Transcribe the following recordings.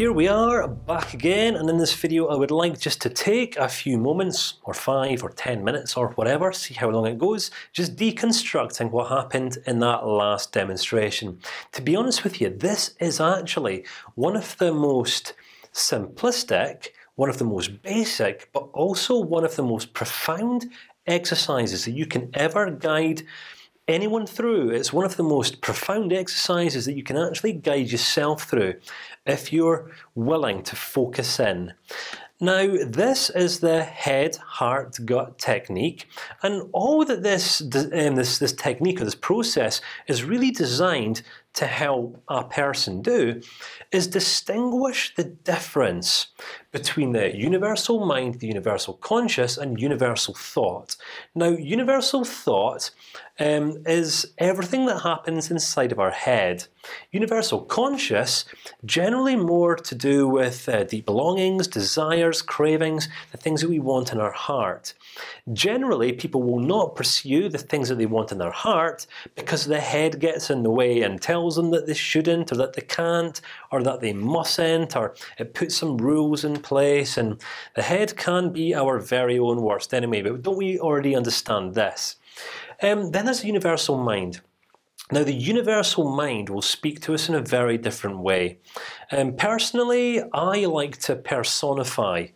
here we are back again, and in this video, I would like just to take a few moments, or five, or ten minutes, or whatever, see how long it goes, just deconstructing what happened in that last demonstration. To be honest with you, this is actually one of the most simplistic, one of the most basic, but also one of the most profound exercises that you can ever guide anyone through. It's one of the most profound exercises that you can actually guide yourself through, if you're willing to focus in. Now, this is the head, heart, gut technique, and all that this um, this this technique or this process is really designed to help a person do is distinguish the difference between the universal mind, the universal conscious, and universal thought. Now, universal thought um, is everything that happens inside of our head. Universal conscious, generally more to do with uh, deep belongings, desires, cravings, the things that we want in our heart. Generally, people will not pursue the things that they want in their heart because the head gets in the way and tells them that they shouldn't, or that they can't, or that they mustn't, or it puts some rules in place. And the head can be our very own worst enemy. But don't we already understand this? Um, then there's the universal mind. Now, the universal mind will speak to us in a very different way. Um, personally, I like to personify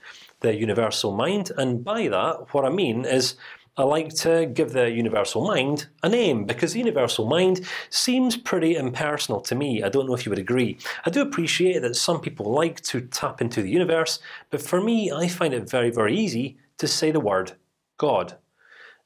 the universal mind, and by that, what I mean is I like to give the universal mind a name because the universal mind seems pretty impersonal to me. I don't know if you would agree. I do appreciate that some people like to tap into the universe, but for me, I find it very, very easy to say the word God.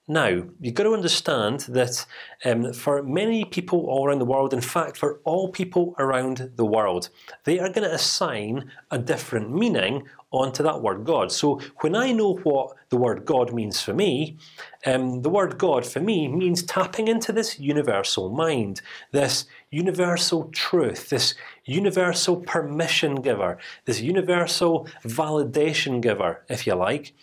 Now, you've got to understand that um, for many people all around the world, in fact, for all people around the world, they are going to assign a different meaning onto that word God. So when I know what the word God means for me, um, the word God for me means tapping into this universal mind, this universal truth, this universal permission giver, this universal validation giver, if you like.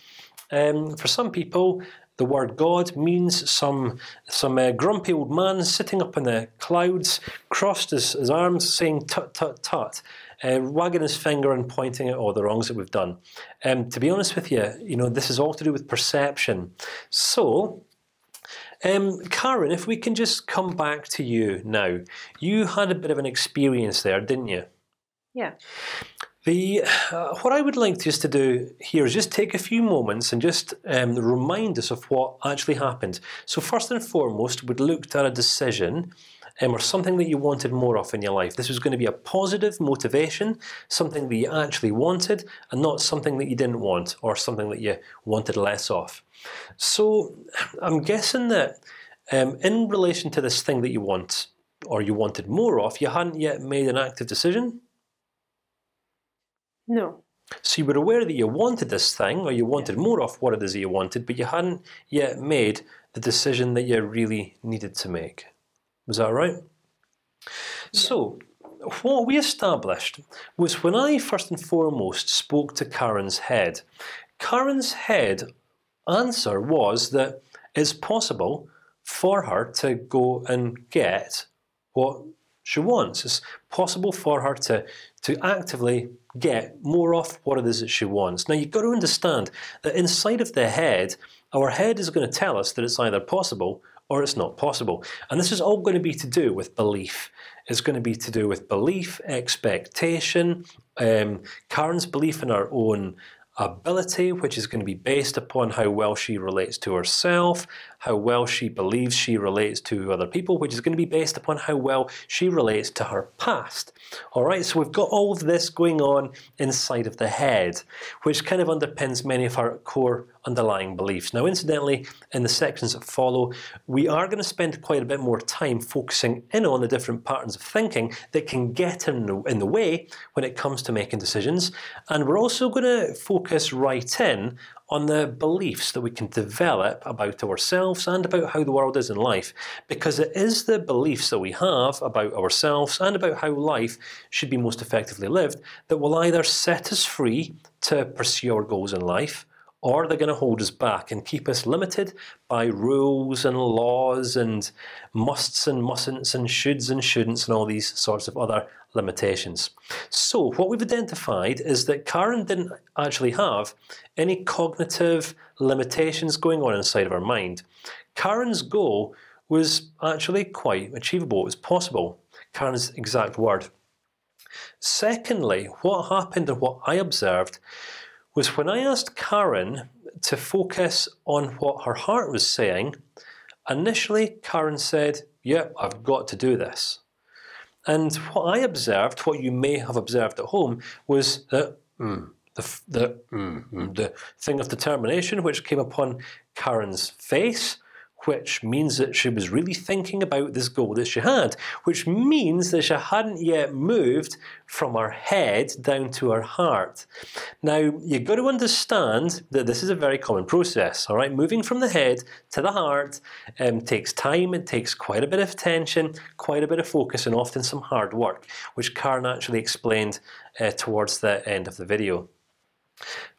Um, for some people, the word God means some some uh, grumpy old man sitting up in the clouds, crossed his, his arms, saying "tut tut tut," uh, wagging his finger and pointing at all the wrongs that we've done. Um, to be honest with you, you know this is all to do with perception. So. Um, Karen, if we can just come back to you now, you had a bit of an experience there, didn't you? Yeah. The uh, what I would like just to do here is just take a few moments and just um, remind us of what actually happened. So first and foremost, we looked at a decision. Um, or something that you wanted more of in your life. This was going to be a positive motivation, something that you actually wanted, and not something that you didn't want, or something that you wanted less of. So I'm guessing that um, in relation to this thing that you want, or you wanted more of, you hadn't yet made an active decision. No. So you were aware that you wanted this thing, or you wanted more of what it is that you wanted, but you hadn't yet made the decision that you really needed to make. Was that right? Yeah. So what we established was when I first and foremost spoke to Karen's head. Karen's head answer was that it's possible for her to go and get what she wants. It's possible for her to to actively get more of what it is that she wants. Now you've got to understand that inside of the head, our head is going to tell us that it's either possible or it's not possible, and this is all going to be to do with belief. It's going to be to do with belief, expectation, um, Karen's belief in our own ability, which is going to be based upon how well she relates to herself, how well she believes she relates to other people, which is going to be based upon how well she relates to her past. All right, so we've got all of this going on inside of the head, which kind of underpins many of our core underlying beliefs. Now, incidentally, in the sections that follow, we are going to spend quite a bit more time focusing in on the different patterns of thinking that can get in the, in the way when it comes to making decisions, and we're also going to focus right in on the beliefs that we can develop about ourselves and about how the world is in life, because it is the beliefs that we have about ourselves and about how life should be most effectively lived that will either set us free to pursue our goals in life, or they're going to hold us back and keep us limited by rules and laws and musts and mustn'ts and shoulds and shouldn'ts and all these sorts of other limitations. So what we've identified is that Karen didn't actually have any cognitive limitations going on inside of her mind. Karen's goal was actually quite achievable. It was possible. Karen's exact word. Secondly, what happened and what I observed was when I asked Karen to focus on what her heart was saying. Initially, Karen said, "Yeah, I've got to do this." And what I observed, what you may have observed at home, was mm, the the mm, the thing of determination which came upon Karen's face which means that she was really thinking about this goal that she had, which means that she hadn't yet moved from her head down to her heart. Now you've got to understand that this is a very common process. All right, moving from the head to the heart um, takes time. It takes quite a bit of attention, quite a bit of focus, and often some hard work, which Karen actually explained uh, towards the end of the video.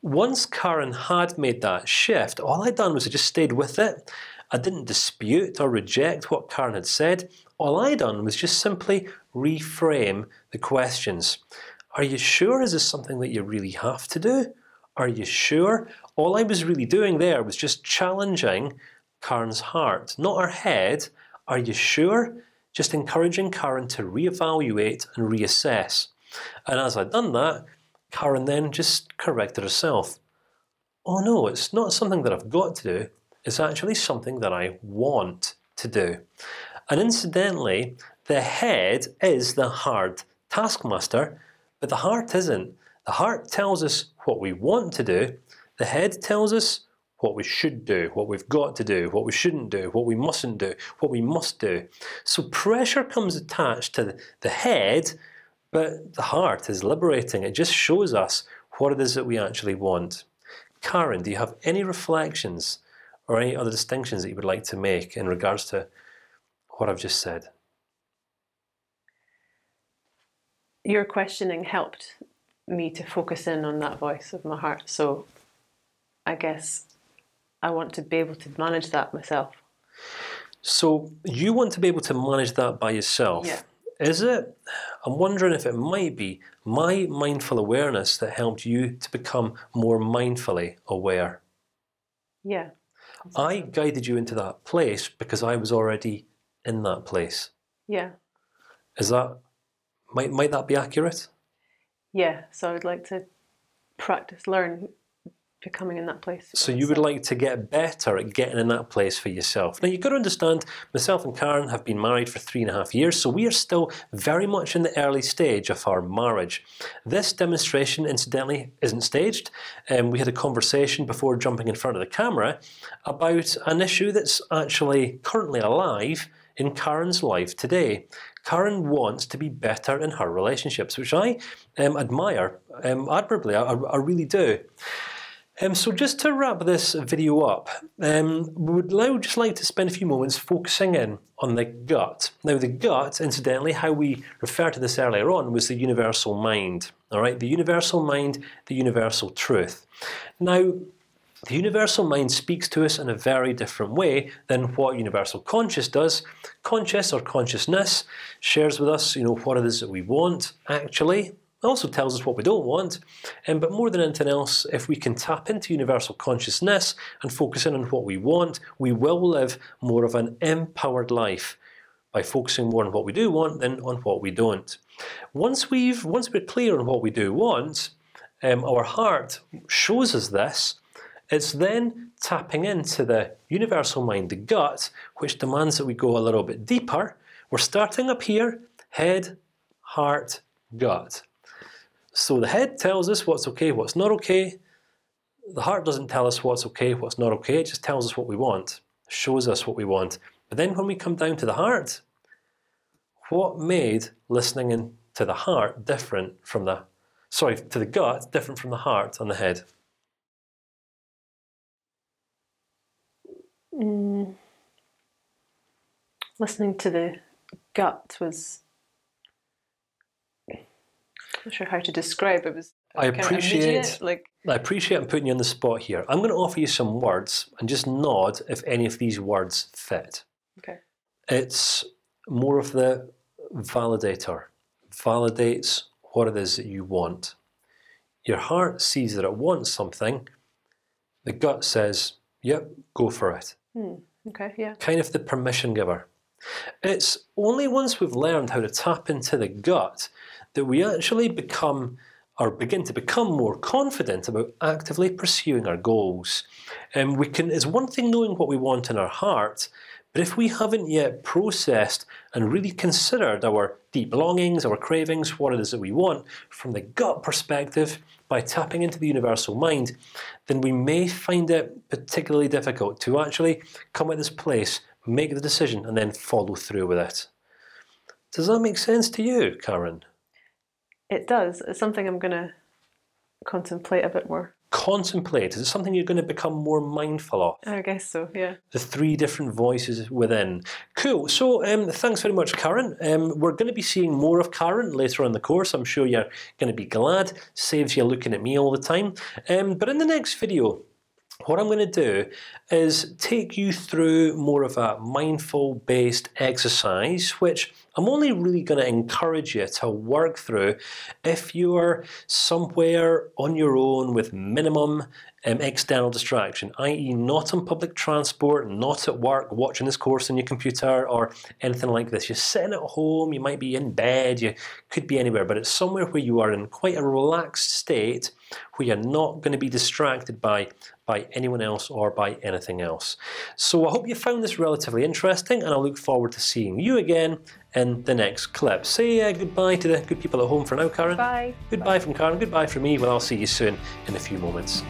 Once Karen had made that shift, all I'd done was I just stayed with it I didn't dispute or reject what Karen had said. All I done was just simply reframe the questions. Are you sure? Is this something that you really have to do? Are you sure? All I was really doing there was just challenging Karen's heart, not her head. Are you sure? Just encouraging Karen to reevaluate and reassess. And as I'd done that, Karen then just corrected herself. Oh no, it's not something that I've got to do is actually something that I want to do. And incidentally, the head is the hard taskmaster, but the heart isn't. The heart tells us what we want to do. The head tells us what we should do, what we've got to do, what we shouldn't do, what we mustn't do, what we must do. So pressure comes attached to the head, but the heart is liberating. It just shows us what it is that we actually want. Karen, do you have any reflections or any other distinctions that you would like to make in regards to what I've just said? Your questioning helped me to focus in on that voice of my heart. So, I guess I want to be able to manage that myself. So you want to be able to manage that by yourself. Yeah. Is it? I'm wondering if it might be my mindful awareness that helped you to become more mindfully aware. Yeah. I guided you into that place because I was already in that place. Yeah. Is that might might that be accurate? Yeah. So I would like to practice, learn becoming in that place. So you would like to get better at getting in that place for yourself. Now you've got to understand, myself and Karen have been married for three and a half years, so we are still very much in the early stage of our marriage. This demonstration, incidentally, isn't staged. Um, we had a conversation before jumping in front of the camera about an issue that's actually currently alive in Karen's life today. Karen wants to be better in her relationships, which I um, admire um, admirably. I, I really do. Um, so just to wrap this video up, um, we would now just like to spend a few moments focusing in on the gut. Now, the gut, incidentally, how we referred to this earlier on, was the universal mind. All right, the universal mind, the universal truth. Now, the universal mind speaks to us in a very different way than what universal conscious does. Conscious or consciousness shares with us, you know, what it is that we want actually, also tells us what we don't want. Um, but more than anything else, if we can tap into universal consciousness and focus in on what we want, we will live more of an empowered life by focusing more on what we do want than on what we don't. Once we've once we're clear on what we do want, um, our heart shows us this. It's then tapping into the universal mind, the gut, which demands that we go a little bit deeper. We're starting up here: head, heart, gut. So the head tells us what's okay, what's not okay. The heart doesn't tell us what's okay, what's not okay. It just tells us what we want, shows us what we want. But then when we come down to the heart, what made listening in to the heart different from the, sorry, to the gut different from the heart and the head? Mm. Listening to the gut was not sure how to describe. It was I appreciate. immediate, like I appreciate I'm putting you on the spot here. I'm going to offer you some words and just nod if any of these words fit. okay. It's more of the validator. Validates what it is that you want. Your heart sees that it wants something. The gut says, "Yep, go for it." Hmm. Okay. Yeah. Kind of the permission giver. It's only once we've learned how to tap into the gut that we actually become or begin to become more confident about actively pursuing our goals. And we can. It's one thing knowing what we want in our heart, but if we haven't yet processed and really considered our deep longings, our cravings, what it is that we want from the gut perspective, by tapping into the universal mind, then we may find it particularly difficult to actually come at this place, make the decision, and then follow through with it. Does that make sense to you, Karen? It does. It's something I'm gonna contemplate a bit more. Contemplate. Is it something you're going to become more mindful of? I guess so. Yeah. the three different voices within. Cool. So um, thanks very much, Karen. Um, we're going to be seeing more of Karen later on the course. I'm sure you're going to be glad. Saves you looking at me all the time. Um, but in the next video. What I'm going to do is take you through more of a mindful-based exercise, which I'm only really going to encourage you to work through if you're somewhere on your own with minimum um, external distraction, i.e., not on public transport, not at work, watching this course on your computer or anything like this. You're sitting at home, you might be in bed, you could be anywhere, but it's somewhere where you are in quite a relaxed state, where you're not going to be distracted by by anyone else or by anything else. So I hope you found this relatively interesting, and I look forward to seeing you again in the next clip. Say uh, goodbye to the good people at home for now, Karen. Bye. Goodbye from Karen. Goodbye from me. Well, I'll see you soon in a few moments.